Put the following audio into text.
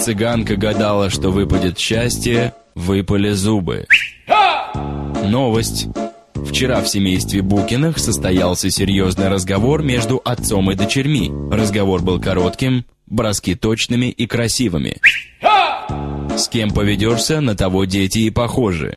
цыганка гадала, что выпадет счастье, выпали зубы. Новость. Вчера в семействе Букиных состоялся серьезный разговор между отцом и дочерьми. Разговор был коротким, броски точными и красивыми. С кем поведешься, на того дети и похожи.